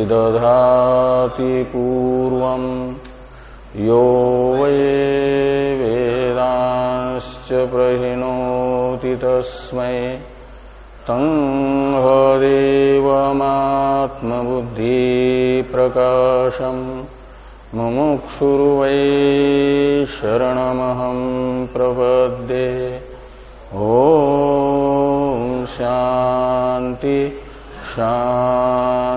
विदधाति पूर्व। यो वै वेदाश्च प्रहिणोति तस्मै। तङ्हदेवमात्मबुद्धिप्रकाशम् मुमुक्षुर्वै शरणमहं प्रपद्ये। ॐ शान्ति शान्ति।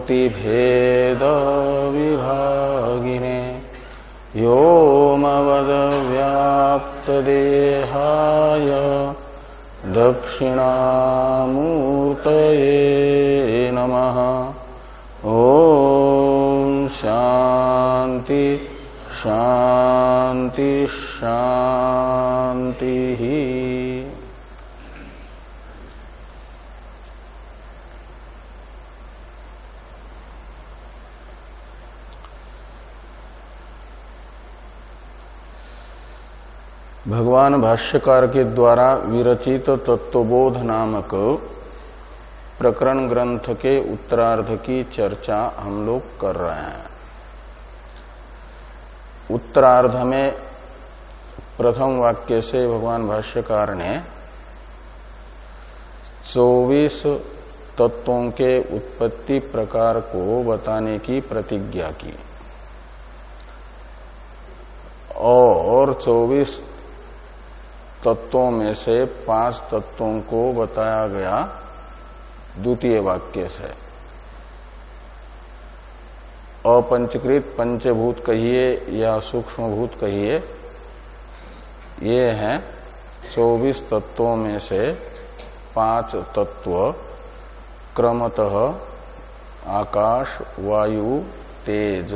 मूर्तिभेदविभागिने व्योमवदव्याप्तदेहाय दक्षिणामूर्तये नमः। ॐ शान्ति शान्ति शान्तिः। भगवान भाष्यकार के द्वारा विरचित तत्वबोध नामक प्रकरण ग्रंथ के उत्तरार्ध की चर्चा हम लोग कर रहे हैं। उत्तरार्ध में प्रथम वाक्य से भगवान भाष्यकार ने 24 तत्वों के उत्पत्ति प्रकार को बताने की प्रतिज्ञा की। और 24 तत्वों में से पाँच तत्वों को बताया गया द्वितीय वाक्य से। अपंचकृत, पंचभूत कहिए या सूक्ष्मभूत कहिए, ये हैं चौबीस तत्वों में से पाँच तत्व, क्रमतः आकाश, वायु, तेज,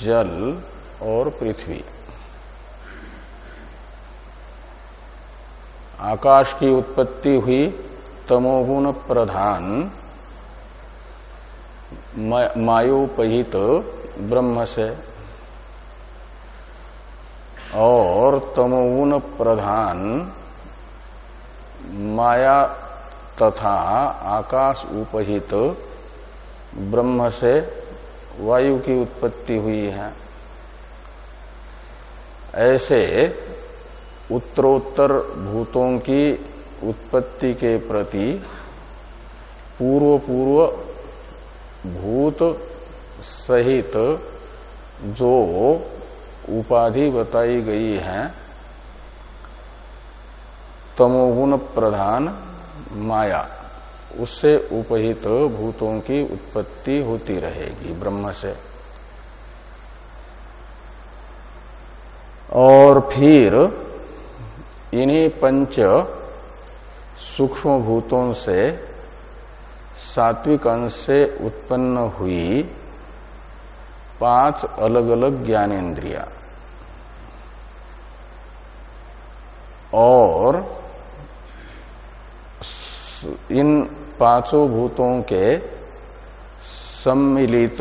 जल और पृथ्वी। आकाश की उत्पत्ति हुई तमोगुण प्रधान। मायोपहित ब्रह्म से। और तमोगुण प्रधान माया तथा आकाश उपहित ब्रह्म से वायु की उत्पत्ति हुई है। ऐसे उत्तरोत्तर भूतों की उत्पत्ति के प्रति पूर्व पूर्व भूत सहित जो उपाधि बताई गई है, तमोगुण प्रधान माया, उससे उपहित भूतों की उत्पत्ति होती रहेगी ब्रह्म से। और फिर इन्हीं पंच सूक्ष्म भूतों से सात्विक अंश से उत्पन्न हुई पाँच अलग अलग ज्ञानेन्द्रिया। और इन पाँचों भूतों के सम्मिलित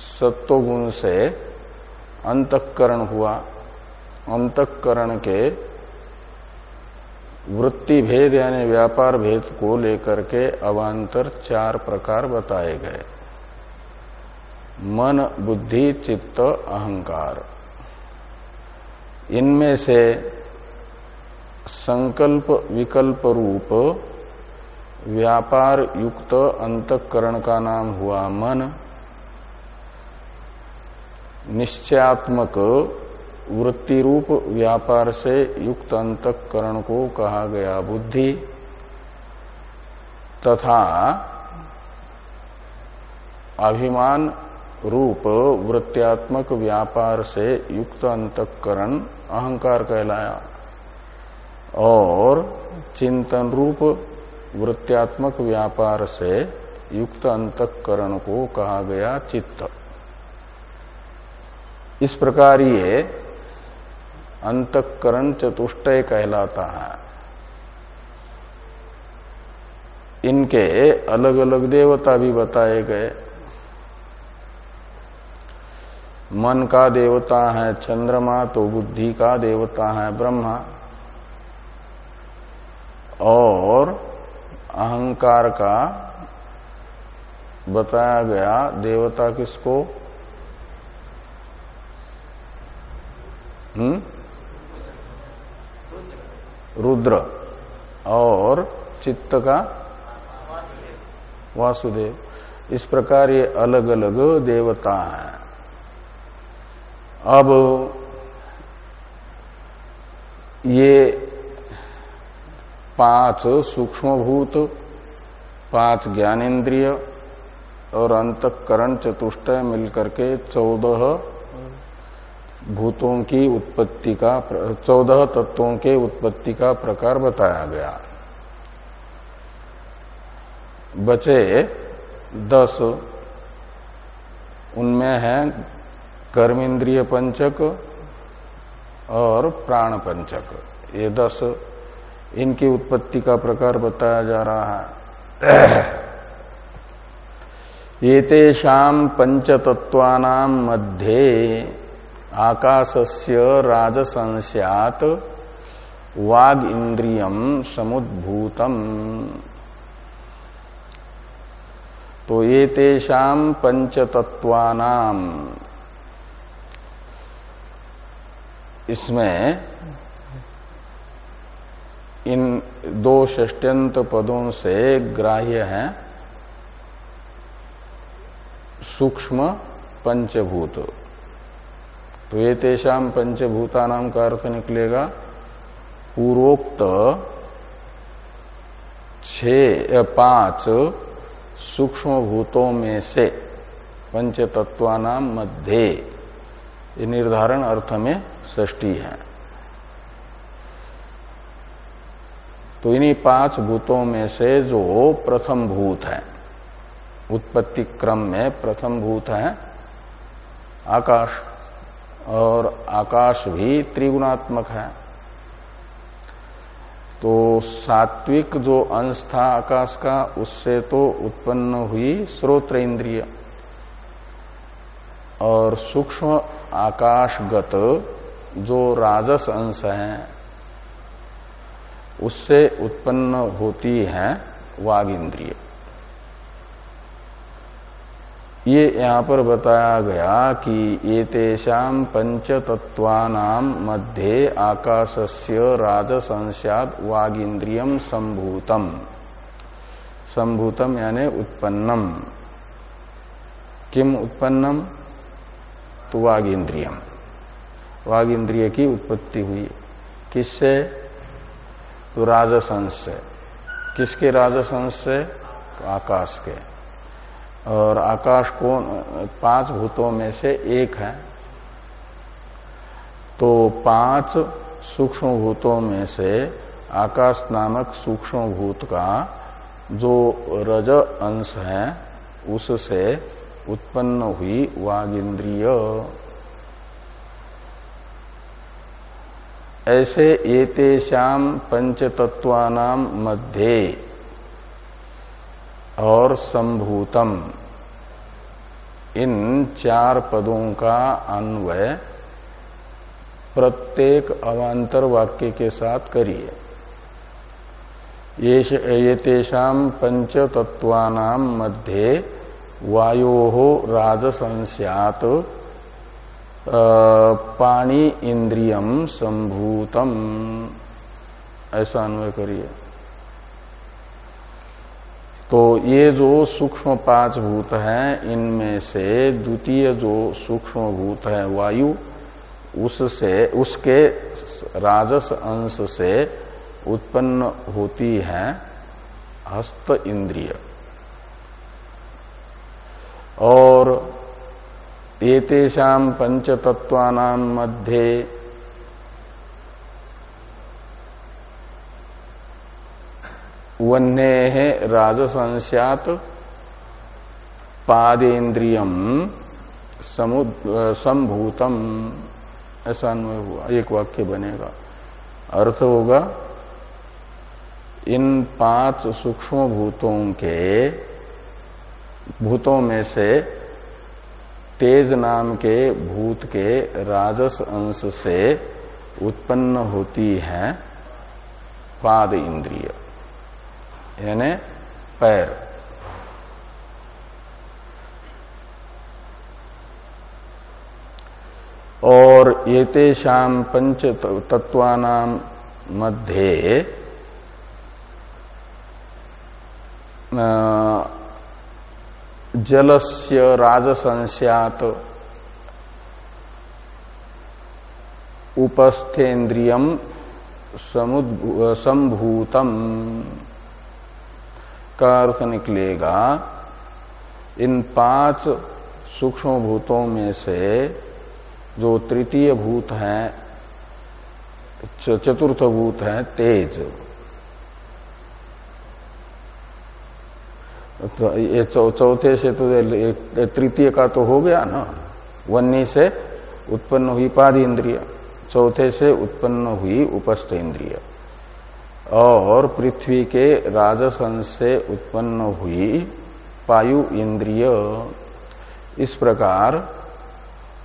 सत्वगुण से अंतकरण हुआ। अंतकरण के वृत्ति भेद यानी व्यापार भेद को लेकर के अवान्तर चार प्रकार बताए गए। मन, बुद्धि, चित्त, अहंकार। इनमें से संकल्प, विकल्प रूप, व्यापार युक्त अंतकरण का नाम हुआ मन। निश्चयात्मक वृत्ति रूप व्यापार से युक्त अंतकरण को कहा गया बुद्धि तथा अभिमान रूप वृत्त्यात्मक व्यापार से युक्त अंतकरण अहंकार कहलाया। और चिंतन रूप वृत्त्यात्मक व्यापार से युक्त अंतकरण को कहा गया चित्त। इस प्रकार ये अंतकरण चतुष्टय कहलाता है। इनके अलग अलग देवता भी बताए गए। मन का देवता है, चंद्रमा तो बुद्धि का देवता है, ब्रह्मा। और अहंकार का बताया गया देवता किसको? हम्म? रुद्र और चित्त का वासुदेव। इस प्रकार ये अलग अलग देवता हैं। अब ये पाँच सूक्ष्मभूत, पाँच ज्ञानेन्द्रिय और अंतकरण चतुष्टय मिलकर के चौदह भूतों की उत्पत्ति का चौदह तत्वों के उत्पत्ति का प्रकार बताया गया। बचे दस, उनमें है कर्मेंद्रिय पंचक और प्राण पंचक। ये दस, इनकी उत्पत्ति का प्रकार बताया जा रहा है। ये तेषाम पंचतत्वानाम मध्य आकाशस्य राजसंस्यात वाग इंद्रियम समुद्भूतम। तो ये तेषाम पंचतत्वानाम इसमें इन दो षष्ट्यंत पदों से ग्राह्य है सूक्ष्म पंचभूत। तो ये तेषाम पंचभूता नाम का अर्थ निकलेगा पूर्वोक्त छ पाँच सूक्ष्म भूतों में से पंच तत्वानाम मध्य निर्धारण अर्थ में ष्टी है। तो इन्हीं पाँच भूतों में से जो प्रथम भूत है, उत्पत्ति क्रम में प्रथम भूत है, आकाश और आकाश भी त्रिगुणात्मक है। तो सात्विक जो अंश था आकाश का, उससे तो उत्पन्न हुई स्रोत्र इंद्रिय और सूक्ष्म आकाशगत जो राजस अंश है, उससे उत्पन्न होती है वाग इंद्रिय ये यहाँ पर बताया गया कि ये पंच तत्वानाम मध्य आकाशस्य राजसंस्याद वाग इंद्रियम संभूतम। संभूतम यानी उत्पन्नम। किम उत्पन्नम? तो वाग इंद्रियम वाग इंद्रिय की उत्पत्ति हुई। किससे? तो राजसंस से किसके राजसंस से तो आकाश के। और आकाश को पाँच भूतों में से एक है। तो पाँच सूक्ष्म भूतों में से आकाश नामक सूक्ष्म भूत का जो रज अंश है, उससे उत्पन्न हुई वाग इंद्रिय ऐसे एतेषाम पंच तत्वानाम मध्य और संभूतम। इन चार पदों का अन्वय प्रत्येक अवान्तर वाक्य के साथ करिए। ये पंच तत्वा मध्य वायो राजसंस्यात पाणी इंद्रियम संभूतम। ऐसा अन्वय करिए। तो ये जो सूक्ष्म पाँच भूत हैं, इनमें से द्वितीय जो सूक्ष्म भूत है, वायु, उससे, उसके राजस अंश से उत्पन्न होती है हस्त इंद्रिय। और एतेषाम पंच तत्वानाम मध्य वन्य है राजसंस्यात पादेन्द्रियम संभूतम। ऐसा अन्वय हुआ, एक वाक्य बनेगा। अर्थ होगा, इन पाँच सूक्ष्म भूतों के, भूतों में से तेज नाम के भूत के राजस अंश से उत्पन्न होती है पाद इंद्रिय। यानी पैर। और येतेषाम पंच तत्वानाम मध्य जलस्य राजसंस्यात उपस्थेन्द्रियम संभूतम। का अर्थ निकलेगा, इन पाँच सूक्ष्म भूतों में से जो तृतीय भूत है चतुर्थ भूत है, तेज। तो ये चौथे से तो तृतीय का तो हो गया ना। वन्नी से उत्पन्न हुई पाद इंद्रिय, चौथे से उत्पन्न हुई उपस्थ इंद्रिय। और पृथ्वी के राजसन से उत्पन्न हुई पायु इंद्रिय। इस प्रकार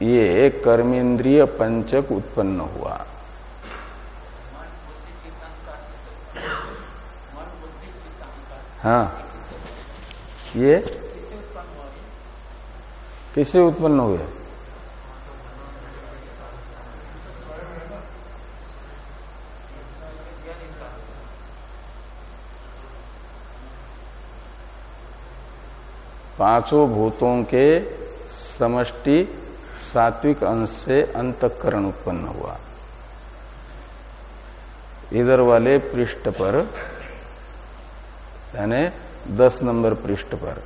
ये कर्मेंद्रिय पंचक उत्पन्न हुआ। हाँ। ये? किससे उत्पन्न हुए? पाँचों भूतों के समष्टि सात्विक अंश से अंतकरण उत्पन्न हुआ। इधर वाले पृष्ठ पर, यानी दस नंबर पृष्ठ पर,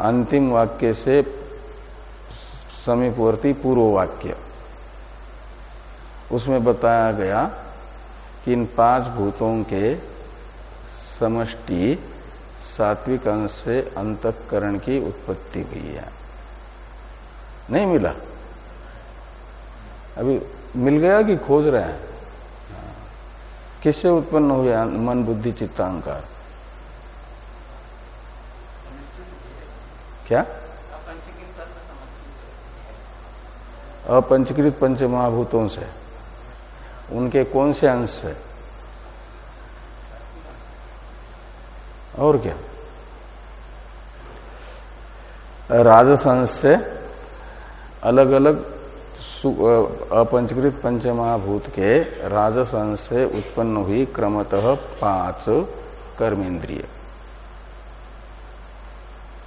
अंतिम वाक्य से समीपवर्ती पूर्व वाक्य उसमें बताया गया कि इन पाँच भूतों के समष्टि सात्विक अंश से अंतकरण की उत्पत्ति हुई है। नहीं मिला। अभी मिल गया कि खोज रहे हैं? किससे उत्पन्न हुए मन, बुद्धि चित्तांकार क्या? अपंचकृत पंच महाभूतों से। उनके कौन से अंश से और क्या? राजसंस से अलग अलग अपंचकृत पंचमहाभूत के राजसंस से उत्पन्न हुई क्रमतः पाँच कर्मेंद्रिय।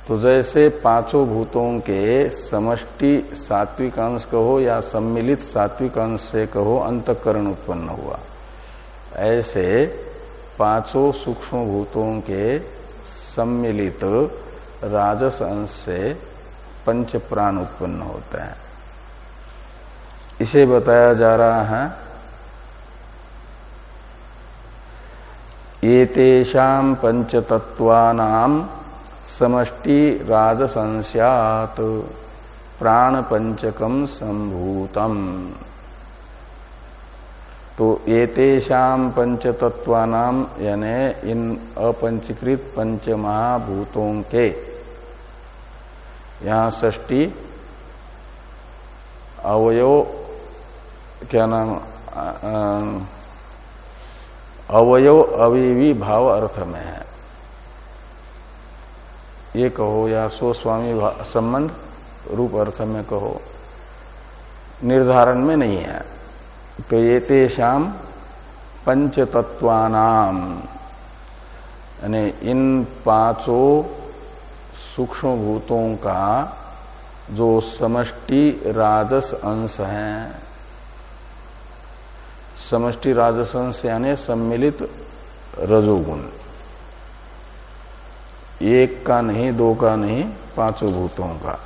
तो जैसे पाँचों भूतों के समष्टि सात्विक अंश कहो या सम्मिलित सात्विक अंश से कहो, अंतकरण उत्पन्न हुआ। ऐसे पाँचों सूक्ष्म भूतों के सम्मिलित राजस अंश से पंच प्राण उत्पन्न होते हैं। इसे बताया जा रहा है एतेषाम पंचतत्वानाम समष्टि राजसंस्यात प्राण पंचकम संभूतम। तो एतेषाम पंचतत्वानाम यानी इन अपंचीकृत पंच महाभूतों के यहाँ ष्टी अवयो क्या नाम अवयव अवयवी भाव अर्थ में है। ये कहो या स्वस्वामी संबंध रूप अर्थ में कहो, निर्धारण में नहीं है। तो ये तेषाम पंच तत्वानाम यानी इन पाँचों सूक्ष्म भूतों का जो समष्टि राजस अंश है। समष्टि राजस अंश यानी सम्मिलित रजोगुण। एक का नहीं, दो का नहीं, पाँचों भूतों का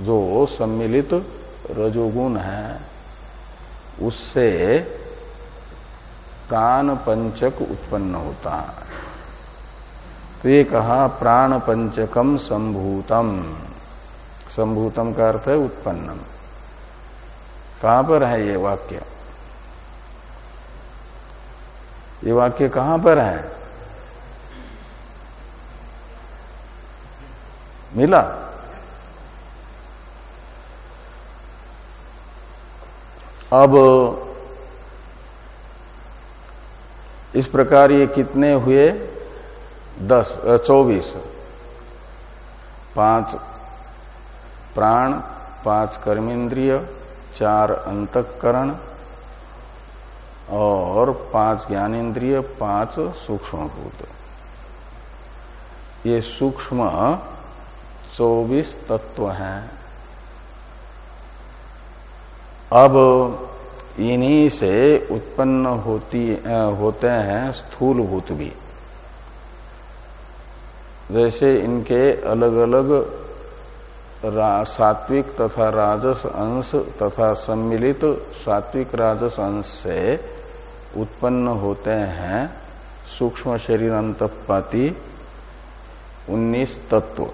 जो सम्मिलित रजोगुण है। उससे प्राण पंचक उत्पन्न होता है। तो ये कहा प्राण पंचकम संभूतम। संभूतम का अर्थ है उत्पन्नम। कहाँ पर है ये वाक्य? ये वाक्य कहाँ पर है? मिला? अब इस प्रकार ये कितने हुए? दस चौबीस। पाँच प्राण, पाँच कर्मेंद्रिय, चार अंतकरण और पाँच ज्ञानेन्द्रिय पाँच सूक्ष्म भूत ये सूक्ष्म चौबीस तत्व हैं। अब इन्हीं से उत्पन्न होती होते हैं स्थूल भूत भी। जैसे इनके अलग अलग सात्विक तथा राजस अंश तथा सम्मिलित सात्विक राजस अंश से उत्पन्न होते हैं सूक्ष्म शरीर अंतपाती उन्नीस तत्व।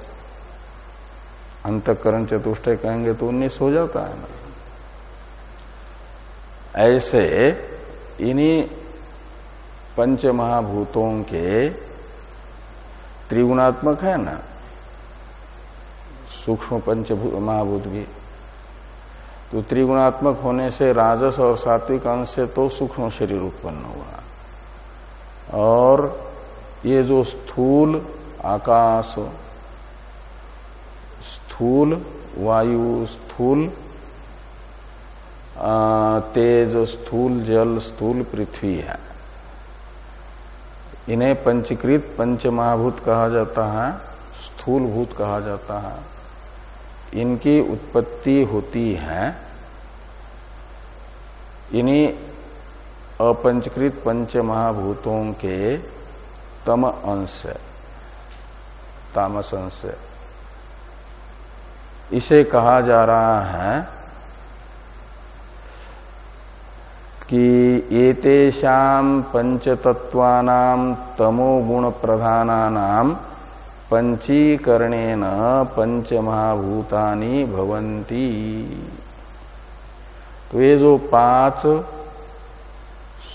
अंतकरण चतुष्टय कहेंगे तो उन्नीस हो जाता है ना। ऐसे इन्हीं पंच महाभूतों के त्रिगुणात्मक है ना? सूक्ष्म पंच महाभूत भी। तो त्रिगुणात्मक होने से राजस और सात्विक अंश से तो सूक्ष्म शरीर उत्पन्न हुआ और ये जो स्थूल आकाश, स्थूल वायु, स्थूल तेज स्थूल जल स्थूल पृथ्वी है। इन्हें पंचकृत पंच महाभूत कहा जाता है स्थूल भूत कहा जाता है। इनकी उत्पत्ति होती है। इन्हीं अपंचकृत पंच महाभूतों के तम अंश तामस अंश इसे कहा जा रहा है कि एतेषाम पंचतत्वानाम तमोगुण प्रधानानाम पंचीकरणेन पंच महाभूतानी भवंती तो ये जो पाँच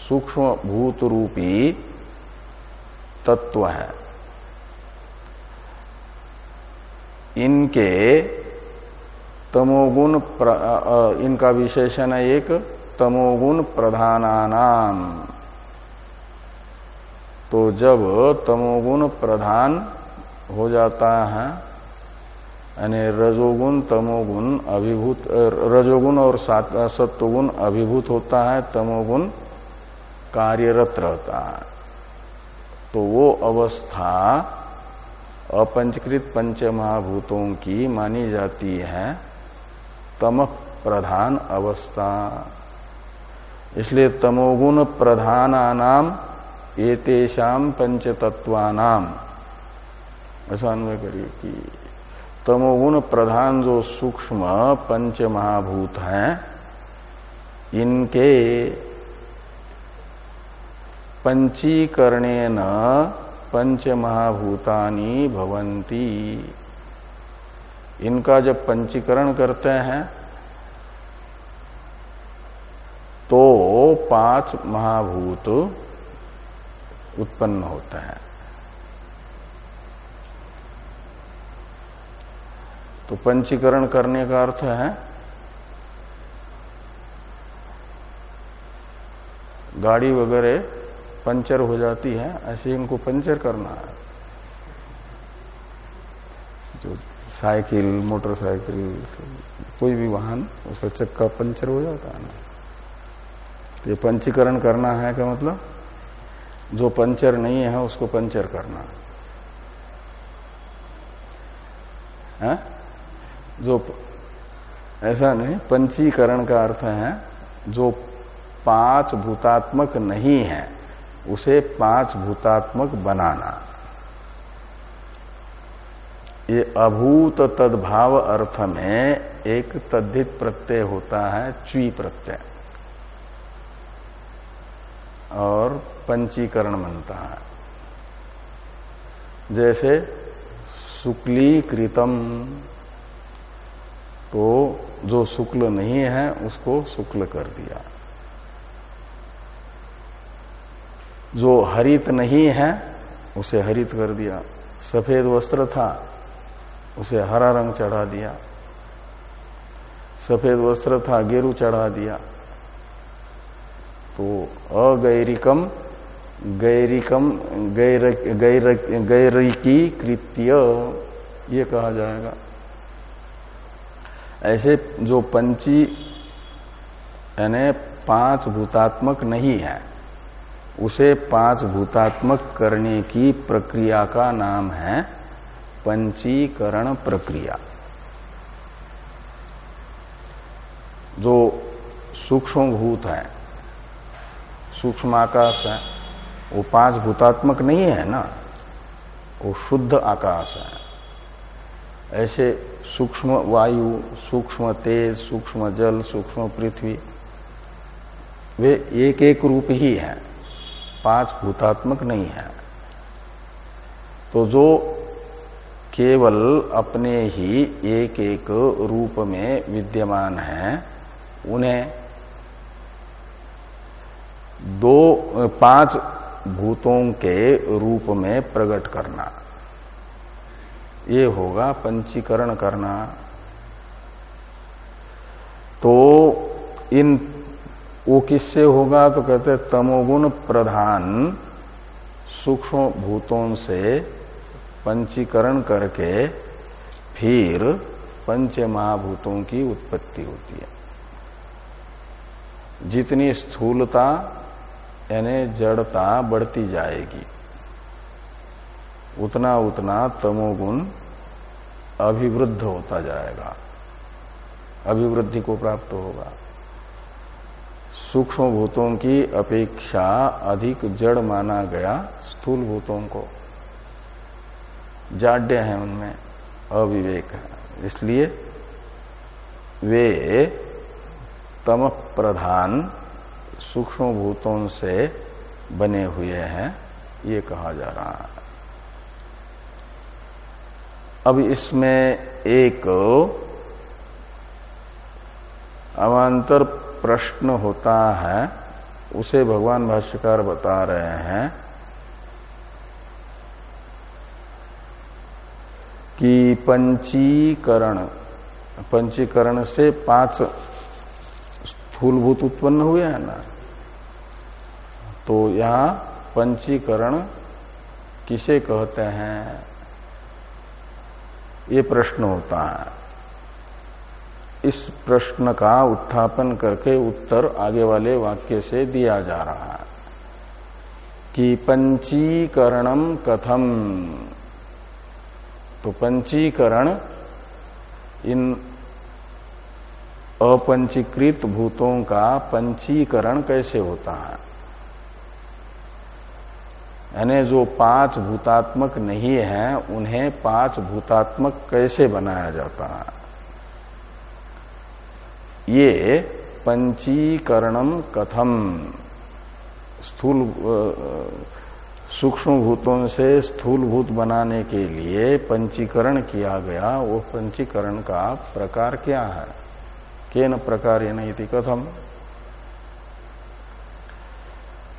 सूक्ष्म भूत रूपी तत्व है, इनके तमोगुण इनका विशेषण है एक तमोगुण प्रधानानाम। तो जब तमोगुण प्रधान हो जाता है, यानी रजोगुण, तमोगुण अभिभूत, रजोगुण और सत्वगुण अभिभूत होता है, तमोगुण कार्यरत रहता है। तो वो अवस्था अपंचकृत पंच महाभूतों की मानी जाती है, तम प्रधान अवस्था। इसलिए तमोगुण प्रधानानाम एतेषाम पंचतत्वानाम ऐसा अन्वय करिए कि तमोगुण प्रधान जो सूक्ष्म पंच महाभूत हैं, इनके पंचीकरणे पंच महाभूतानी भवंती इनका जब पंचीकरण करते हैं तो पाँच महाभूत उत्पन्न होते हैं। तो पंचीकरण करने का अर्थ है, गाड़ी वगैरह पंचर हो जाती है, ऐसे इनको पंचर करना है। जो साइकिल, मोटरसाइकिल, कोई भी वाहन, उसका चक्का पंचर हो जाता है ना। ये पंचीकरण करना है का मतलब? जो पंचर नहीं है, उसको पंचर करना। है? जो ऐसा नहीं, पंचीकरण का अर्थ है, जो पाँच भूतात्मक नहीं है, उसे पाँच भूतात्मक बनाना। ये अभूत तद्भाव अर्थ में एक तद्धित प्रत्यय होता है च्वी प्रत्यय। और पंचीकरण बनता है। जैसे शुक्ली कृतम तो जो शुक्ल नहीं है, उसको शुक्ल कर दिया। जो हरित नहीं है, उसे हरित कर दिया। सफ़ेद वस्त्र था, उसे हरा रंग चढ़ा दिया। सफ़ेद वस्त्र था, गेरू चढ़ा दिया। तो अगैरिकम गैरिकम गैर गैर गैरिकी कृत्य, ये कहा जाएगा। ऐसे जो पंची, यानी पाँच भूतात्मक नहीं है, उसे पाँच भूतात्मक करने की प्रक्रिया का नाम है पंचीकरण प्रक्रिया। जो सूक्ष्म भूत है सूक्ष्म आकाश है, वो पाँच भूतात्मक नहीं है ना, वो शुद्ध आकाश है। ऐसे सूक्ष्म वायु, सूक्ष्म तेज, सूक्ष्म जल, सूक्ष्म पृथ्वी, वे एक एक रूप ही है, पाँच भूतात्मक नहीं है। तो जो केवल अपने ही एक एक रूप में विद्यमान है, उन्हें दो पाँच भूतों के रूप में प्रकट करना। ये होगा पंचीकरण करना। तो इन, वो किससे होगा? तो कहते तमोगुण प्रधान सूक्ष्म भूतों से पंचीकरण करके फिर पंच महाभूतों की उत्पत्ति होती है। जितनी स्थूलता यानी जड़ता बढ़ती जाएगी। उतना उतना तमोगुण अभिवृद्ध होता जाएगा। अभिवृद्धि को प्राप्त होगा। सूक्ष्म भूतों की अपेक्षा अधिक जड़ माना गया स्थूल भूतों को। जाड्य है उनमें, अविवेक है। इसलिए वे तम प्रधान सूक्ष्म भूतों से बने हुए हैं, ये कहा जा रहा है। अब इसमें एक अवान्तर प्रश्न होता है, उसे भगवान भाष्यकार बता रहे हैं कि पंचीकरण पंचीकरण से पाँच स्थूलभूत उत्पन्न हुए हैं ना? तो यहाँ पंचीकरण किसे कहते हैं? ये प्रश्न होता है। इस प्रश्न का उत्थापन करके उत्तर आगे वाले वाक्य से दिया जा रहा है कि पंचीकरणम कथम। तो पंचीकरण इन अपंचीकृत भूतों का पंचीकरण कैसे होता है? यानी जो पाँच भूतात्मक नहीं है, उन्हें पाँच भूतात्मक कैसे बनाया जाता है? ये पंचीकरणम कथम। स्थूल सूक्ष्म भूतों से स्थूल भूत बनाने के लिए पंचीकरण किया गया। वो पंचीकरण का प्रकार क्या है? के न प्रकार ये कथम।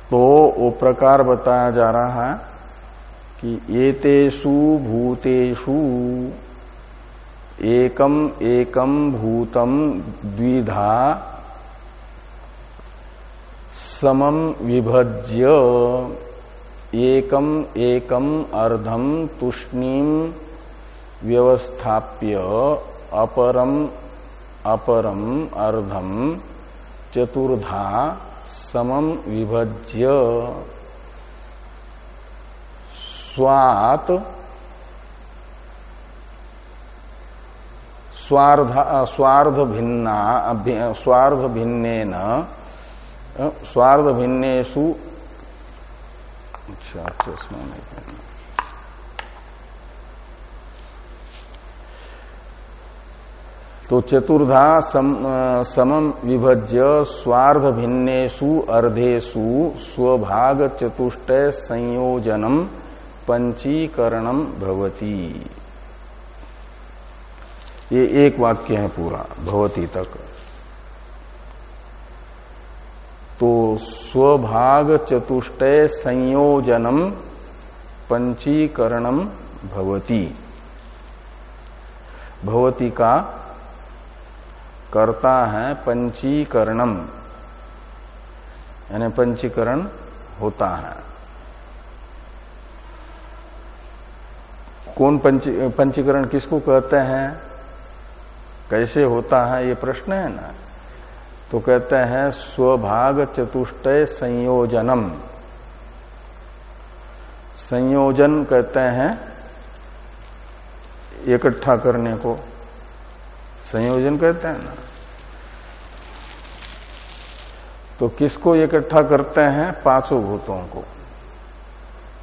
तो वो प्रकार बताया जा रहा है कि एतेषु भूतेषु एकम एकम भूतम द्विधा समम विभज्य एकम एकम अर्धम तुष्णीम व्यवस्थाप्य अपरम अपरम अर्धम चतुर्धा समम विभज्य। स्वात स्वार्ध स्वार्ध भिन्ना स्वार्ध भिन्न स्वार्ध भिन्नेशु अच्छा चश्मा नहीं तो चतुर्धा सम, समम विभज्य स्वार्ध भिन्नेशु अर्धेशु स्वभाग चतुष्टय संयोजनम पंचीकरणम भवती। ये एक वाक्य है पूरा भवती तक। तो स्वभाग चतुष्टय संयोजनम पंचीकरणम भवती। भवती का करता है पंचीकरणम। यानी पंचीकरण होता है। कौन पंची, पंचीकरण किसको कहते हैं? कैसे होता है? ये प्रश्न है ना? तो कहते हैं स्वभाग चतुष्टय संयोजनम। संयोजन कहते हैं इकट्ठा करने को। संयोजन कहते हैं ना। तो किसको इकट्ठा करते हैं? पाँचों भूतों को।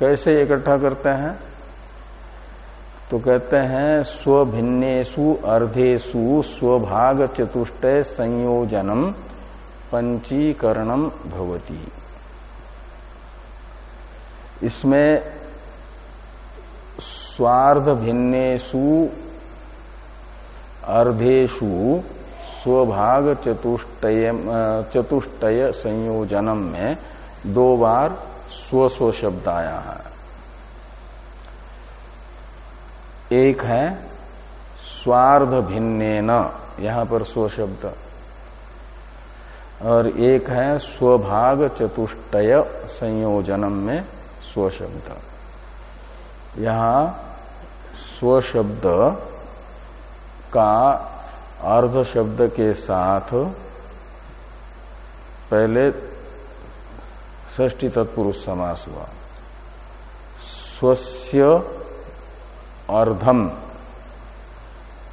कैसे इकट्ठा करते हैं? तो कहते हैं स्वभिन्नेशु अर्धेशु स्वभाग चतुष्ट संयोजनम पंचीकरणम भवती। इसमें स्वार्ध भिन्नेशु अर्धेशु स्वभाग चतुष्टय चतुष्टय संयोजनम में दो बार स्व स्व शब्द आया है एक है स्वार्ध भिन्न यहाँ पर स्व शब्द। और एक है स्वभाग चतुष्टय संयोजनम में स्व शब्द। यहाँ स्व शब्द का अर्ध शब्द के साथ पहले ष्टी तत्पुरुष समास हुआ। स्वस्य अर्धम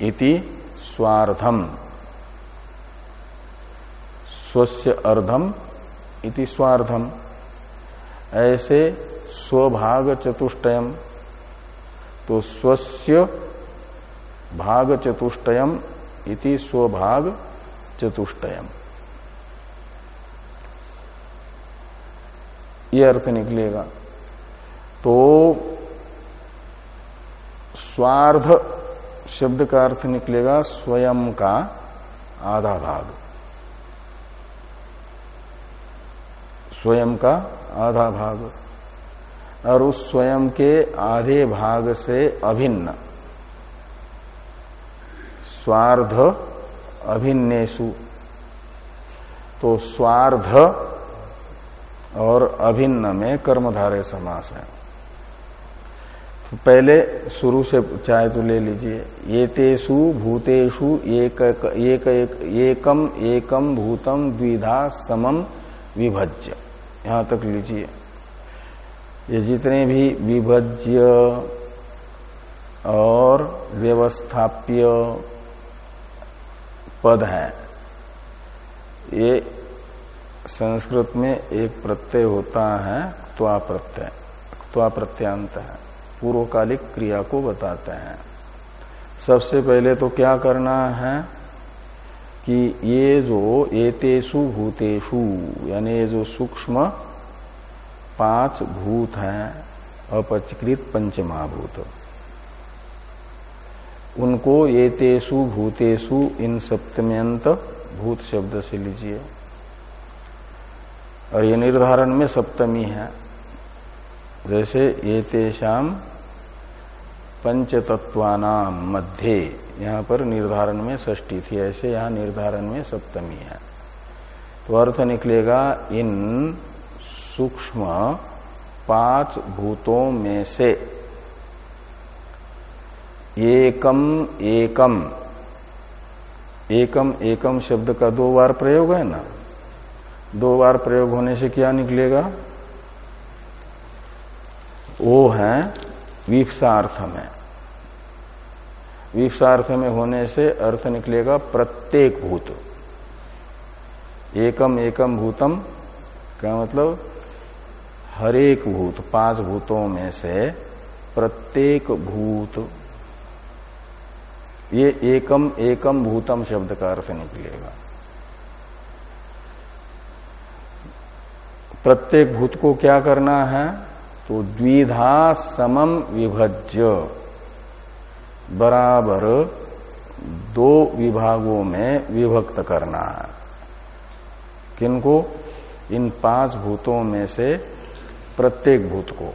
इति स्वार्धम स्वस्य अर्धम इति स्वार्धम ऐसे स्वभाग चतुष्टयम तो स्वस्य भाग चतुष्टयम इति स्वभाग चतुष्टयम। ये अर्थ निकलेगा। तो स्वार्ध शब्द का अर्थ निकलेगा स्वयं का आधा भाग। स्वयं का आधा भाग। और उस स्वयं के आधे भाग से अभिन्न। स्वार्ध अभिन्नेशु तो स्वार्ध और अभिन्न में कर्मधारे समास है। पहले शुरू से चाहे तो ले लीजिए। ये तेसु भूतेषु एक, एक, एक, एकम एकम भूतम द्विधा समम विभज्य। यहाँ तक लीजिए। ये जितने भी विभज्य और व्यवस्थाप्य पद हैं। ये संस्कृत में एक प्रत्यय होता है त्वा प्रत्यय त्वा प्रत्यांत है। पूर्वकालिक क्रिया को बताते हैं। सबसे पहले तो क्या करना है कि ये जो एतेषु भूतेषु, यानी ये जो सूक्ष्म पाँच भूत हैं, अपचकृत पंचमाभूत उनको ये तेसु भूतेषु इन सप्तम्यंत भूत शब्द से लीजिए। और ये निर्धारण में सप्तमी है। जैसे ये तेषाम पंचतत्वानाम मध्य, यहाँ पर निर्धारण में षष्टी थी, ऐसे यहाँ निर्धारण में सप्तमी है। तो अर्थ निकलेगा, इन सूक्ष्म पाँच भूतों में से एकम एकम। एकम एकम शब्द का दो बार प्रयोग है ना? दो बार प्रयोग होने से क्या निकलेगा? वो है विप्सार्थ में। विप्सार्थ में होने से अर्थ निकलेगा प्रत्येक भूत। एकम एकम भूतम क्या मतलब हरेक भूत, पाँच भूतों में से प्रत्येक भूत ये एकम एकम भूतम शब्द का अर्थ निकलेगा प्रत्येक भूत को क्या करना है? तो द्विधा समम विभज्य। बराबर दो विभागों में विभक्त करना है। किनको? इन पाँच भूतों में से प्रत्येक भूत को।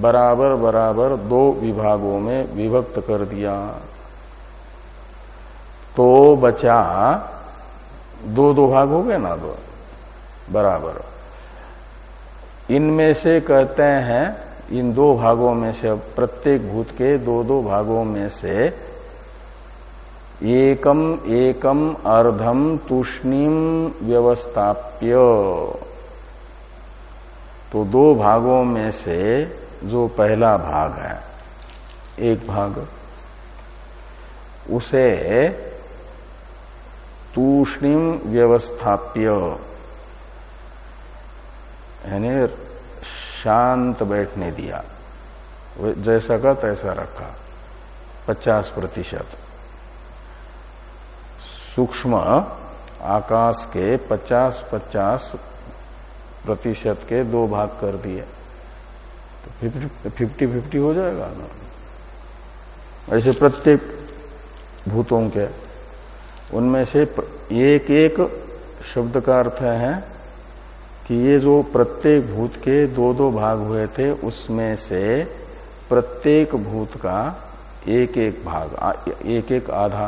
बराबर बराबर दो विभागों में विभक्त कर दिया। तो बचा दो दो भाग हो गए ना दो? बराबर। इनमें से कहते हैं, इन दो भागों में से प्रत्येक भूत के दो दो भागों में से, एकम एकम अर्धम तूष्णीम व्यवस्थाप्य। तो दो भागों में से जो पहला भाग है, एक भाग, उसे तूष्णिम व्यवस्थाप्य, यानी शांत बैठने दिया। जैसा का तैसा रखा, पचास प्रतिशत। सूक्ष्म आकाश के पचास पचास प्रतिशत के दो भाग कर दिए। तो फिफ्टी फिफ्टी हो जाएगा ना। ऐसे प्रत्येक भूतों के, उनमें से एक एक शब्द का अर्थ है कि ये जो प्रत्येक भूत के दो दो भाग हुए थे, उसमें से प्रत्येक भूत का एक एक भाग एक एक आधा।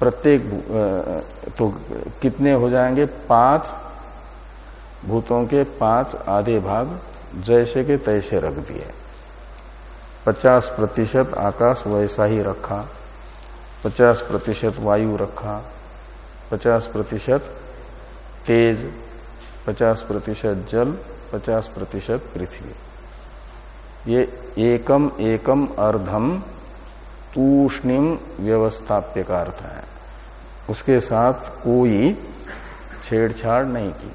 प्रत्येक तो कितने हो जाएँगे? पाँच। भूतों के पाँच आधे भाग। जैसे के तैसे रख दिए। पचास प्रतिशत आकाश वैसा ही रखा, पचास प्रतिशत वायु रखा, पचास प्रतिशत तेज, पचास प्रतिशत जल, पचास प्रतिशत पृथ्वी। ये एकम एकम अर्धम तूष्णिम व्यवस्थाप्य का अर्थ है। उसके साथ कोई छेड़छाड़ नहीं की।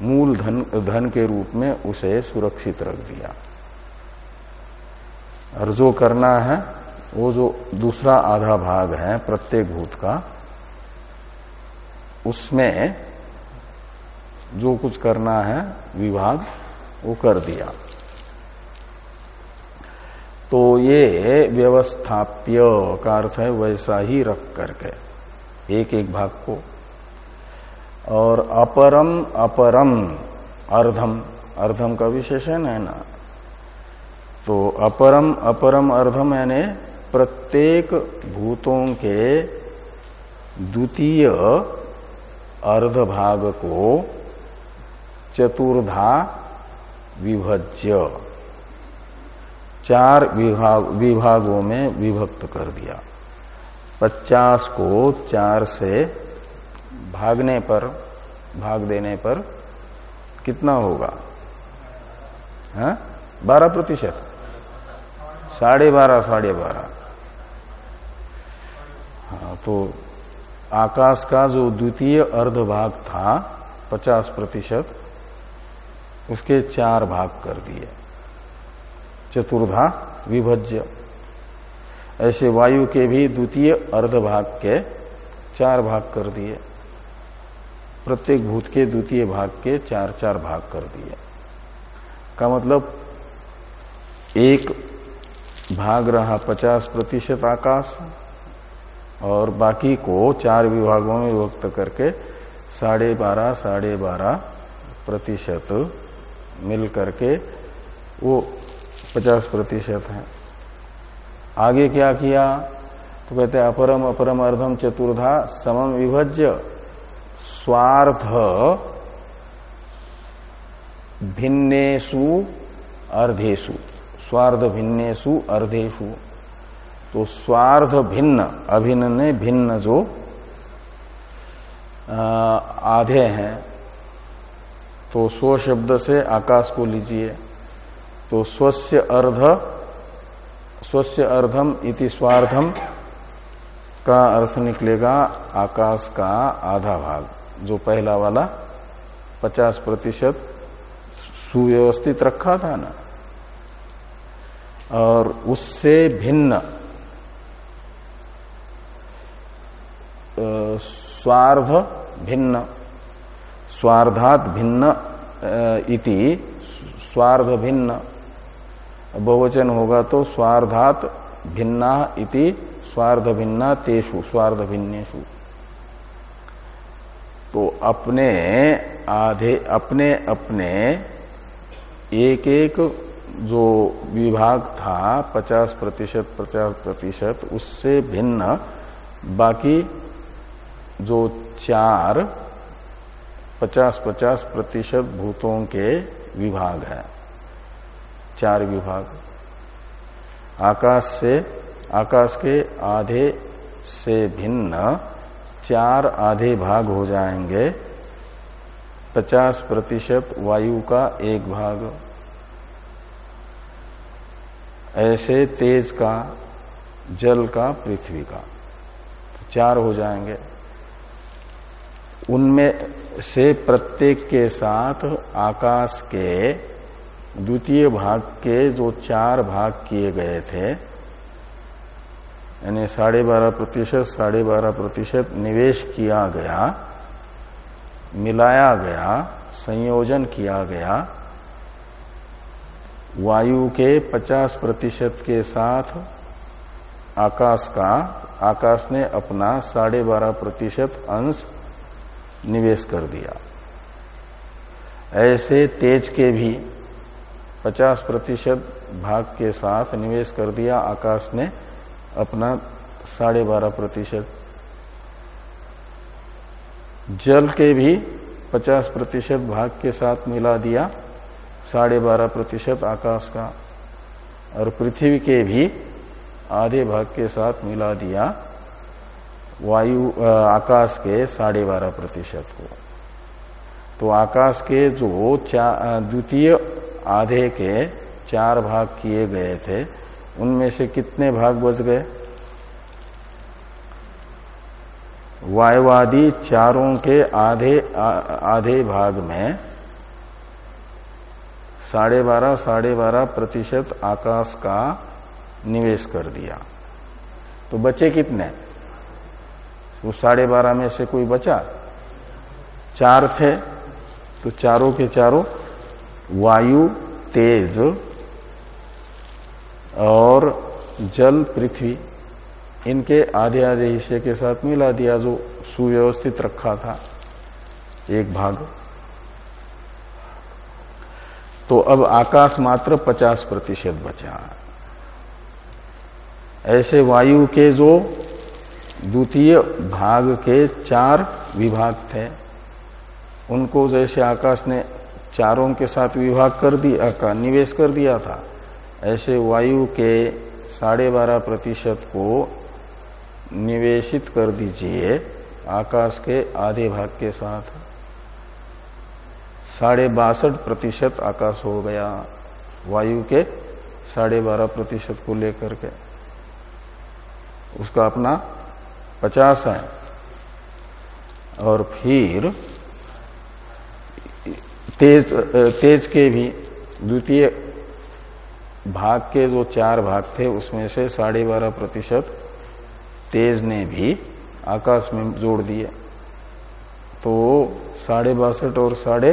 मूल धन धन के रूप में उसे सुरक्षित रख दिया। और जो करना है, वो जो दूसरा आधा भाग है, प्रत्येक भूत का, उसमें जो कुछ करना है, विभाग, वो कर दिया। तो ये व्यवस्थाप्य का अर्थ है, वैसा ही रख करके एक एक भाग को। और अपरम अपरम, अर्धम अर्धम का विशेषण है ना। तो अपरम अपरम, अर्धम यानी प्रत्येक भूतों के द्वितीय अर्धभाग को चतुर्धा विभज्य, चार विभाग, विभागों में विभक्त कर दिया। पचास को चार से भागने पर, भाग देने पर कितना होगा? हाँ? बारह प्रतिशत। साढ़े बारह साढ़े बारह। हाँ तो आकाश का जो द्वितीय अर्ध भाग था, पचास प्रतिशत, उसके चार भाग कर दिए। चतुर्धा विभज्य। ऐसे वायु के भी द्वितीय अर्ध भाग के चार भाग कर दिए। प्रत्येक भूत के द्वितीय भाग के चार चार भाग कर दिए का मतलब एक भाग रहा पचास प्रतिशत आकाश, और बाकी को चार विभागों में विभक्त करके साढ़े बारह साढ़े बारह प्रतिशत मिल करके वो पचास प्रतिशत है। आगे क्या किया? तो कहते अपरम अपरम अर्धम चतुर्धा समम विभज्य। स्वार्थ भिन्नेशु अर्धेशु स्वार्थ भिन्नेशु अर्धेशु तो स्वार्थ भिन्न, अभिन्न भिन्न जो आधे हैं। तो स्व शब्द से आकाश को लीजिए। तो स्वस्य अर्ध, स्वस्य अर्धम इति स्वार्धम का अर्थ निकलेगा आकाश का आधा भाग। जो पहला वाला, पचास प्रतिशत सुव्यवस्थित रखा था ना। और उससे भिन्न स्वार्ध भिन्न, स्वार्धात भिन्न इति स्वार्ध भिन्न। बहुवचन होगा तो स्वार्धात भिन्ना इति स्वार्ध भिन्ना तेषु स्वार्ध भिन्नेशु तो अपने आधे, अपने अपने एक एक जो विभाग था 50 प्रतिशत, पचास प्रतिशत, उससे भिन्न। बाकी जो चार 50-50 प्रतिशत भूतों के विभाग है। चार विभाग। आकाश से, आकाश के आधे से भिन्न चार आधे भाग हो जाएँगे। 50 प्रतिशत वायु का एक भाग। ऐसे तेज का, जल का, पृथ्वी का। चार हो जाएँगे। उनमें से प्रत्येक के साथ आकाश के द्वितीय भाग के जो चार भाग किए गए थे यानी साढ़े बारह प्रतिशत, साढ़े बारह प्रतिशत निवेश किया गया, मिलाया गया, संयोजन किया गया, वायु के 50 प्रतिशत के साथ आकाश का, आकाश ने अपना साढ़े बारह प्रतिशत अंश निवेश कर दिया। ऐसे तेज के भी 50 प्रतिशत भाग के साथ निवेश कर दिया, आकाश ने अपना साढ़े बारह प्रतिशत। जल के भी 50 प्रतिशत भाग के साथ मिला दिया, साढ़े बारह प्रतिशत आकाश का। और पृथ्वी के भी आधे भाग के साथ मिला दिया, वायु आकाश के साढ़े बारह प्रतिशत को। तो आकाश के जो द्वितीय आधे के चार भाग किए गए थे उनमें से कितने भाग बच गए? वायुवादी चारों के आधे आ, आधे भाग में साढ़े बारह साढ़े बारह प्रतिशत आकाश का निवेश कर दिया। तो बचे कितने? वो साढ़े बारह में से कोई बचा? चार थे तो चारों के चारों वायु तेज और जल, पृथ्वी, इनके आधे आधे हिस्से के साथ मिला दिया जो सुव्यवस्थित रखा था, एक भाग। तो अब आकाश मात्र 50 प्रतिशत बचा। ऐसे वायु के जो द्वितीय भाग के चार विभाग थे, उनको जैसे आकाश ने चारों के साथ विभाग कर दिया, का निवेश कर दिया था ऐसे वायु के साढ़े बारह प्रतिशत को निवेशित कर दीजिए आकाश के आधे भाग के साथ। साढ़े बासठ प्रतिशत आकाश हो गया वायु के साढ़े बारह प्रतिशत को लेकर के। उसका अपना पचास है। और फिर तेज तेज के भी, द्वितीय भाग के जो चार भाग थे, उसमें से साढ़े बारह प्रतिशत तेज ने भी आकाश में जोड़ दिए। तो साढ़े बासठ और साढ़े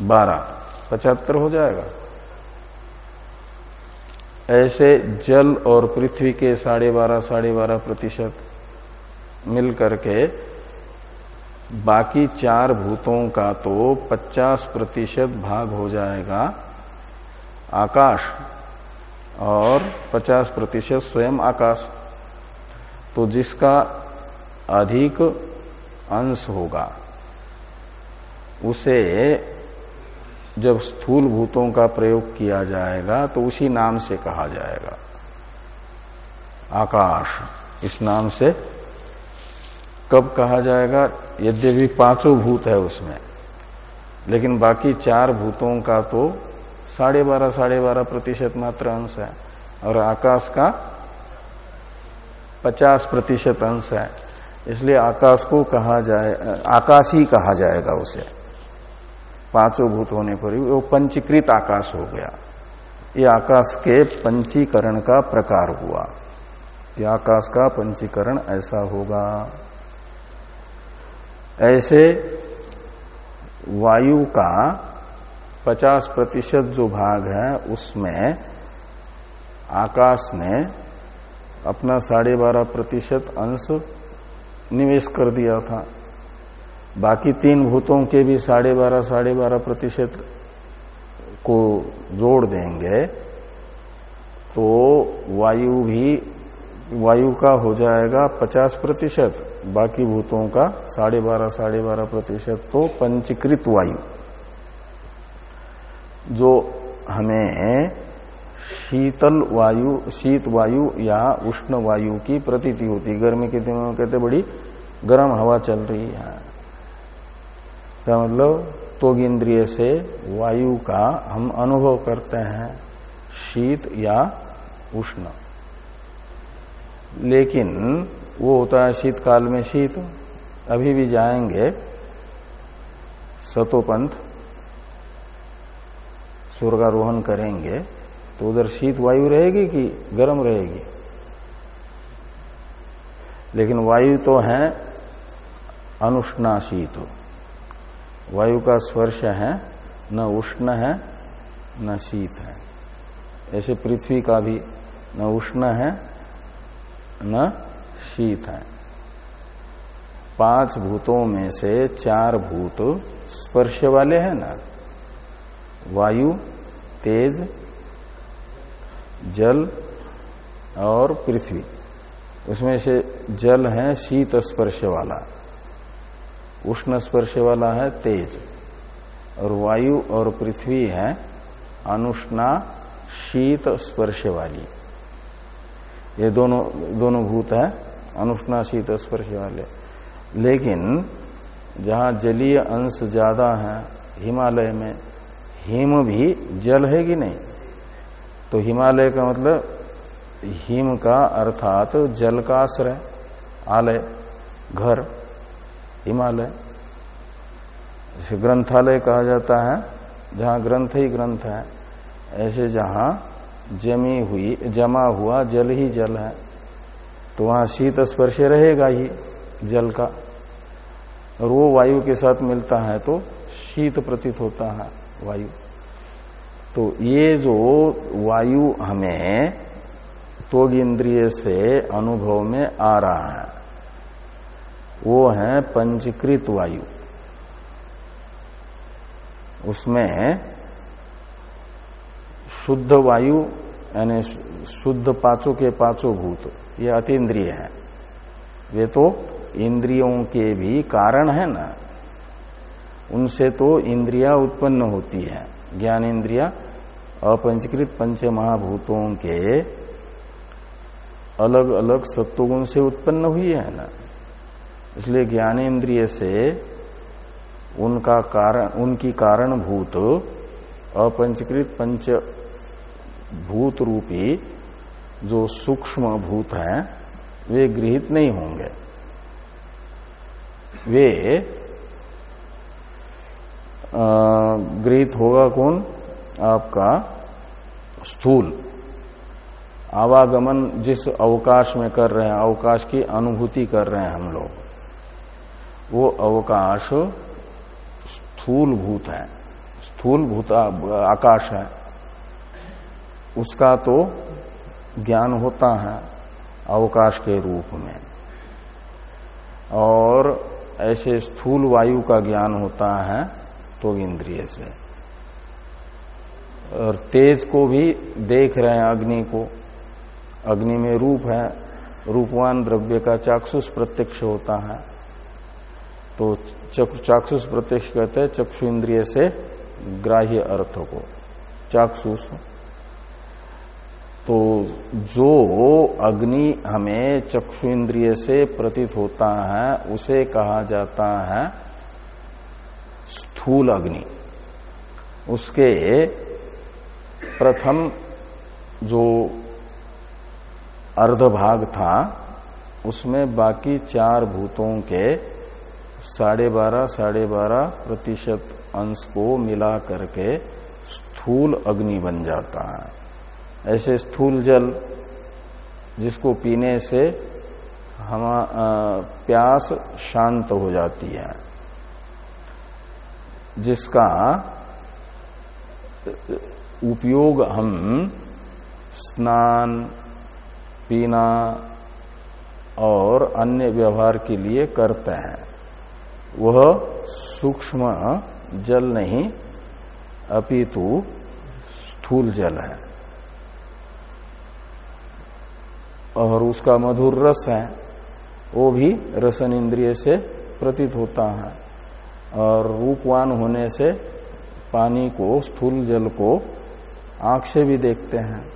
बारह, पचहत्तर हो जाएगा। ऐसे जल और पृथ्वी के साढ़े बारह साढ़े बारह प्रतिशत मिल करके बाकी चार भूतों का तो 50 प्रतिशत भाग हो जाएगा। आकाश और 50 प्रतिशत स्वयं आकाश। तो जिसका अधिक अंश होगा, उसे जब स्थूल भूतों का प्रयोग किया जाएगा तो उसी नाम से कहा जाएगा। आकाश, इस नाम से कब कहा जाएगा? यद्यपि पाँचों भूत है उसमें, लेकिन बाकी चार भूतों का तो साढ़े बारह साढ़े बारह प्रतिशत मात्र अंश है। और आकाश का पचास प्रतिशत अंश है। इसलिए आकाश को कहा जाए, आकाश ही कहा जाएगा उसे। पाँचों भूत होने पर ही वो पंचीकृत आकाश हो गया। ये आकाश के पंचीकरण का प्रकार हुआ। कि आकाश का पंचीकरण ऐसा होगा। ऐसे वायु का 50 प्रतिशत जो भाग है, उसमें आकाश ने अपना साढ़े बारह प्रतिशत अंश निवेश कर दिया था। बाकी तीन भूतों के भी साढ़े बारह साढ़े बारह प्रतिशत को जोड़ देंगे तो वायु भी, वायु का हो जाएगा पचास प्रतिशत। बाकी भूतों का साढ़े बारह साढ़े बारह प्रतिशत तो पंचीकृत वायु। जो हमें शीतल वायु, शीत वायु या उष्ण वायु की प्रतीति होती है। गर्मी के दिनों में कहते बड़ी गर्म हवा चल रही है। क्या मतलब? तो इंद्रिय से वायु का हम अनुभव करते हैं, शीत या उष्ण। लेकिन वो होता है शीतकाल में शीत। अभी भी जाएँगे सतोपंथ स्वर्गारोहण करेंगे तो उधर शीत वायु रहेगी कि गर्म रहेगी? लेकिन वायु तो है अनुष्णा शीत। वायु का स्पर्श है, न उष्ण है, न शीत है। ऐसे पृथ्वी का भी न उष्ण है, न शीत है। पाँच भूतों में से चार भूत स्पर्श वाले हैं ना? वायु, तेज, जल और पृथ्वी। उसमें से जल है शीत स्पर्श वाला, उष्ण स्पर्श वाला है तेज। और वायु और पृथ्वी है अनुष्णा शीत स्पर्श वाली। ये दोनों दोनों भूत है, अनुष्णा शीत स्पर्श वाले। लेकिन जहाँ जलीय अंश ज़्यादा है, हिमालय में हिम भी जल है कि नहीं? तो हिमालय का मतलब हिम का अर्थात तो जल का आश्रय, आलय, घर, हिमालय। जैसे ग्रंथालय कहा जाता है, जहाँ ग्रंथ ही ग्रंथ है। ऐसे जहाँ जमी हुई, जमा हुआ जल ही जल है। तो वहाँ शीत स्पर्श रहेगा ही जल का। और वो वायु के साथ मिलता है तो शीत प्रतीत होता है। वायु। तो ये जो वायु हमें तो इंद्रिय से अनुभव में आ रहा है, वो है पंचीकृत वायु। उसमें शुद्ध वायु, यानी शुद्ध पाँचों के पाँचों भूत, ये अतीन्द्रिय है। वे तो इंद्रियों के भी कारण है ना। उनसे तो इंद्रिया उत्पन्न होती है। ज्ञान इंद्रिया, अपंचकृत पंच महाभूतों के अलग अलग सत्वगुण से उत्पन्न हुई है ना। इसलिए ज्ञानेन्द्रिय से उनका कारण, उनकी कारण भूत अपंचकृत पंच भूत रूपी जो सूक्ष्म भूत हैं, वे गृहित नहीं होंगे। वे गृहित होगा कौन? आपका स्थूल। आवागमन जिस अवकाश में कर रहे हैं, अवकाश की अनुभूति कर रहे हैं हम लोग, वो अवकाश स्थूल भूत है। स्थूल भूत आकाश है। उसका तो ज्ञान होता है अवकाश के रूप में। और ऐसे स्थूल वायु का ज्ञान होता है तो इंद्रिय से। और तेज को भी देख रहे हैं अग्नि को। अग्नि में रूप है, रूपवान द्रव्य का चाक्षुष प्रत्यक्ष होता है। तो चाक्षुष प्रत्यक्ष कहते हैं चक्षु इंद्रिय से ग्राह्य अर्थ को। चाक्षुष। तो जो अग्नि हमें चक्षु इंद्रिय से प्रतीत होता है, उसे कहा जाता है स्थूल अग्नि। उसके प्रथम जो अर्धभाग था, उसमें बाकी चार भूतों के साढ़े बारह साढ़े बारह प्रतिशत अंश को मिला करके स्थूल अग्नि बन जाता है। ऐसे स्थूल जल जिसको पीने से हम प्यास शांत हो जाती है। जिसका उपयोग हम स्नान, पीना और अन्य व्यवहार के लिए करते हैं। वह सूक्ष्म जल नहीं, अपितु स्थूल जल है। और उसका मधुर रस है, वो भी रसन इंद्रिय से प्रतीत होता है। और रूपवान होने से पानी को, स्थूल जल को आँख से भी देखते हैं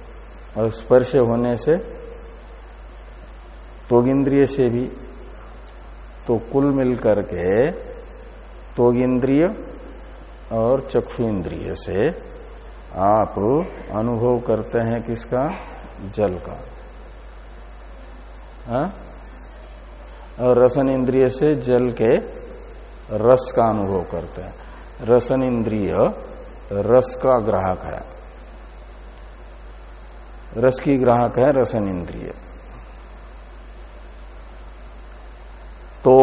और स्पर्श होने से तोगिंद्रिय से भी। तो कुल मिलकर के तोगिंद्रिय और चक्षु इंद्रिय से आप अनुभव करते हैं किसका? जल का। हा? और रसन इंद्रिय से जल के रस का अनुभव करते हैं। रसन इंद्रिय रस का ग्राहक है। रस की ग्राहक है रसन इंद्रिय तो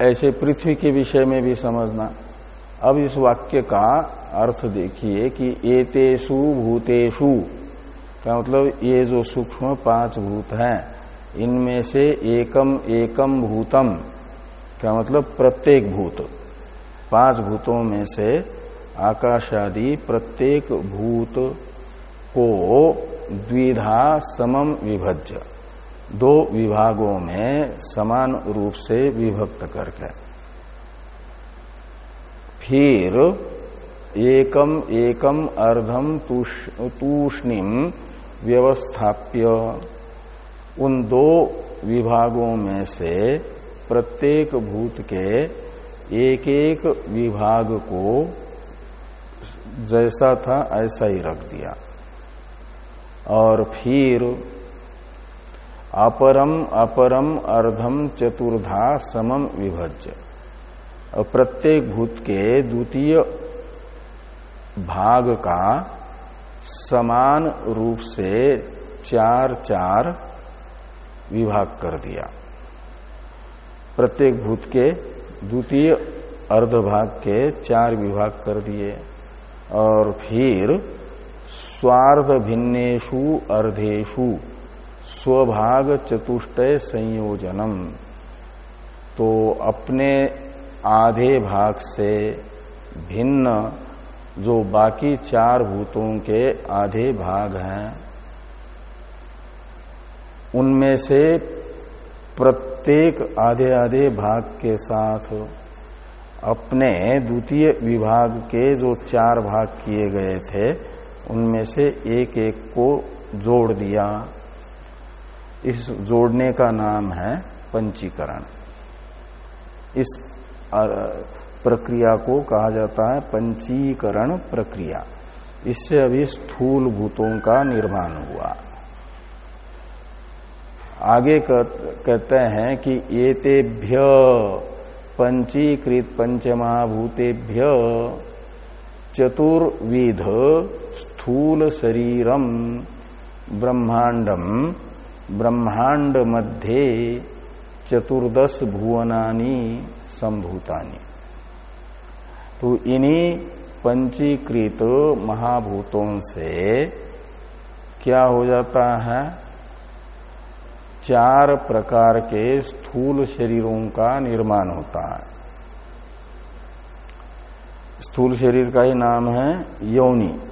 ऐसे पृथ्वी के विषय में भी समझना। अब इस वाक्य का अर्थ देखिए कि एतेषु भूतेषु, का मतलब ये जो सूक्ष्म पाँच भूत हैं इनमें से एकम एकम भूतम का मतलब प्रत्येक भूत। पाँच भूतों में से आकाश आदि प्रत्येक भूत को द्विधा समम विभज्य, दो विभागों में समान रूप से विभक्त करके। फिर एकम एकम अर्धम तूष्णिम व्यवस्थाप्य। उन दो विभागों में से प्रत्येक भूत के एक एक विभाग को जैसा था, ऐसा ही रख दिया। और फिर अपरम अपरम, अर्धम, चतुर्धा, समम विभज्य प्रत्येक भूत के द्वितीय भाग का समान रूप से चार चार विभाग कर दिया। प्रत्येक भूत के द्वितीय अर्धभाग के चार विभाग कर दिए और फिर स्वार्थ भिन्नेशु अर्धेशु स्वभाग चतुष्टय संयोजनम। तो अपने आधे भाग से भिन्न जो बाकी चार भूतों के आधे भाग हैं उनमें से प्रत्येक आधे आधे भाग के साथ अपने द्वितीय विभाग के जो चार भाग किए गए थे, उनमें से एक एक को जोड़ दिया। इस जोड़ने का नाम है पंचीकरण। इस प्रक्रिया को कहा जाता है पंचीकरण प्रक्रिया। इससे अभी स्थूल भूतों का निर्माण हुआ। आगे कहते हैं कि एतेभ्य पंचीकृत पंचमहाभूतेभ्य चतुर्विध स्थूल शरीरम ब्रह्मांडम ब्रह्मांड मध्य चतुर्दश भुवनानी संभूतानी। तो इन्हीं पंचीकृत महाभूतों से क्या हो जाता है? चार प्रकार के स्थूल शरीरों का निर्माण होता है। स्थूल शरीर का ही नाम है यौनी।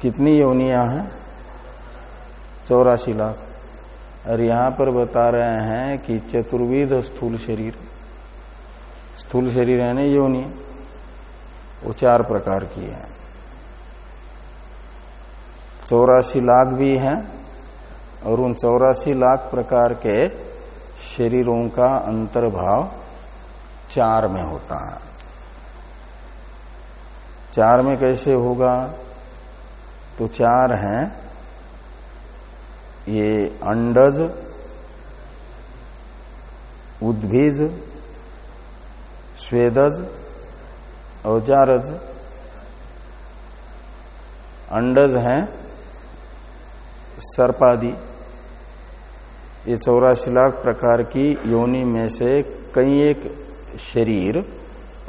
कितनी योनियाँ हैं? चौरासी लाख। और यहाँ पर बता रहे हैं कि चतुर्विध स्थूल शरीर। स्थूल शरीर है ना योनि। वो चार प्रकार की है। चौरासी लाख भी हैं। और उन चौरासी लाख प्रकार के शरीरों का अंतर्भाव चार में होता है। चार में कैसे होगा? तो चार हैं, ये अंडज, उद्भिज, स्वेदज और जारज। अंडज हैं सर्पादि। ये चौरासी लाख प्रकार की योनि में से कई एक शरीर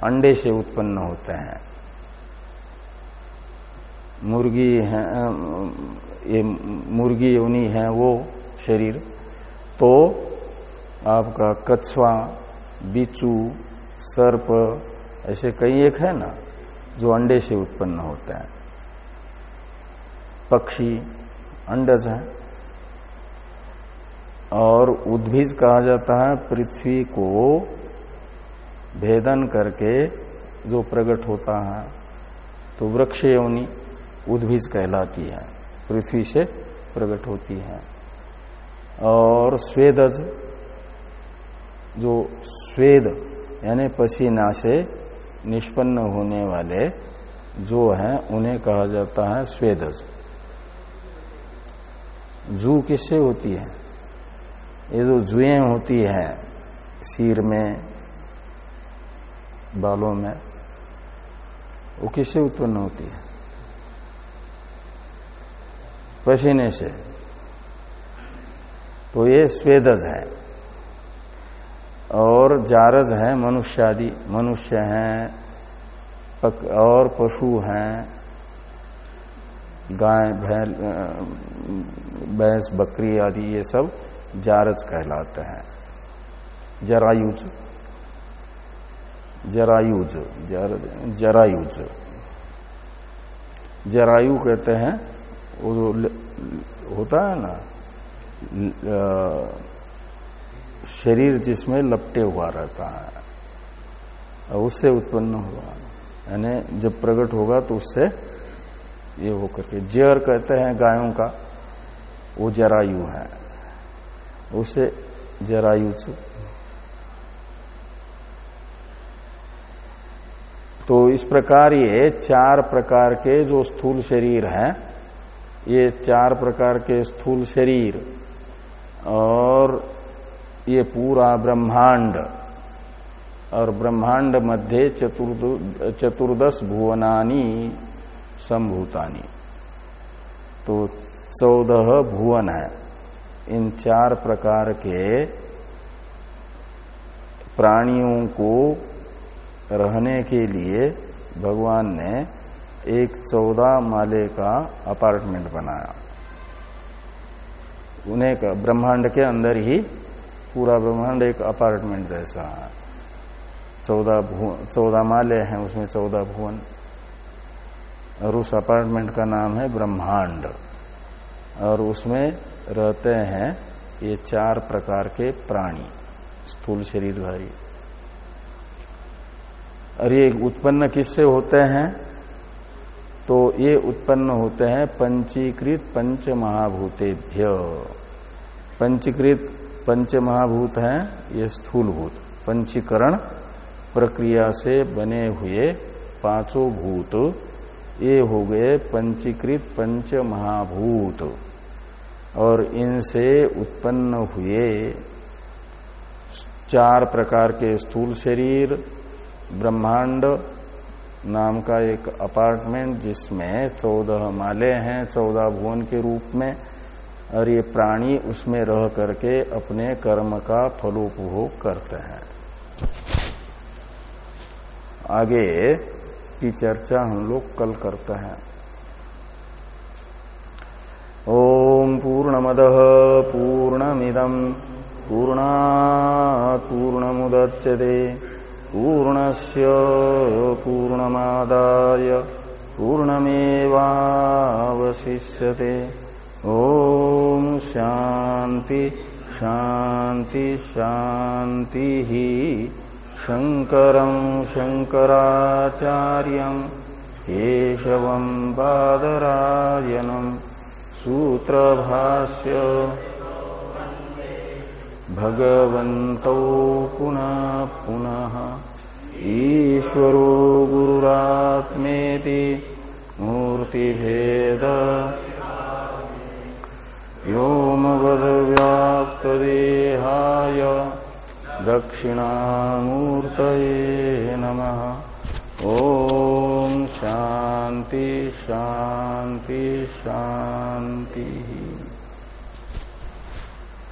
अंडे से उत्पन्न होते हैं। मुर्गी है ये मुर्गी योनि है वो शरीर। तो आपका कछुआ बिचू सर्प, ऐसे कई एक है ना, जो अंडे से उत्पन्न होते हैं। पक्षी, अंडज है। और उद्भिज कहा जाता है, पृथ्वी को भेदन करके जो प्रकट होता है तो वृक्ष योनि उद्भिज कहलाती है, पृथ्वी से प्रकट होती है। और स्वेदज, जो स्वेद, यानी पसीना से निष्पन्न होने वाले जो हैं, उन्हें कहा जाता है स्वेदज। जू किससे होती है? ये जो जुए होती है, सिर में, बालों में, वो किससे उत्पन्न होती है? पसीने से। तो ये स्वेदज है। और जारज है मनुष्य आदि मनुष्य हैं और पशु हैं, गाय भैंस, बकरी आदि ये सब। जारज कहलाते हैं। जरायुज। जरायुज। जर, जरायुज। जरायु कहते हैं वो जो होता है ना शरीर जिसमें लपटे हुआ रहता है उससे उत्पन्न हुआ। यानी जब प्रकट होगा तो उससे ये हो करके जर कहते हैं गायों का वो जरायु है। उसे जरायु तो इस प्रकार ये चार प्रकार के जो स्थूल शरीर हैं, ये चार प्रकार के स्थूल शरीर और ये पूरा ब्रह्मांड और ब्रह्मांड मध्य चतुर्द, चतुर्दश भुवनानी संभूतानी। तो चौदह भुवन है। इन चार प्रकार के प्राणियों को रहने के लिए भगवान ने एक चौदह माले का अपार्टमेंट बनाया। उन्हें ब्रह्मांड के अंदर ही पूरा ब्रह्मांड एक अपार्टमेंट जैसा है। चौदह भुवन चौदह माले हैं, उसमें चौदह भुवन। और उस अपार्टमेंट का नाम है ब्रह्मांड। और उसमें रहते हैं, ये चार प्रकार के प्राणी, स्थूल शरीरधारी और ये उत्पन्न किससे होते हैं? तो ये उत्पन्न होते हैं पंचीकृत पंच महाभूतेभ्य पंचीकृत पंच महाभूत हैं, ये स्थूलभूत। पंचीकरण प्रक्रिया से बने हुए पाँचों भूत, ये हो गए पंचीकृत पंच महाभूत और इनसे उत्पन्न हुए चार प्रकार के स्थूल शरीर, ब्रह्मांड नाम का एक अपार्टमेंट जिसमें चौदह माले हैं, चौदह भुवन के रूप में, और ये प्राणी उसमें रह करके अपने कर्म का फलोपभोग करते हैं। आगे की चर्चा हम लोग कल करते हैं। ओम पूर्णमद पूर्णमिदम पूर्णा पूर्णमुदच्यते पूर्णस्य पूर्णमादाय पूर्णमेवावशिष्यते शांति शांति शांति ही शङ्करं शङ्कराचार्यं केशवं बादरायणं सूत्रभाष्य। भगवन्तौ पुनः पुनः ईश्वरो गुरुरात्मेति मूर्तिभेद। व्योमवद्व्याप्तदेहाय दक्षिणामूर्त नम। ओ शांति शांति शांति।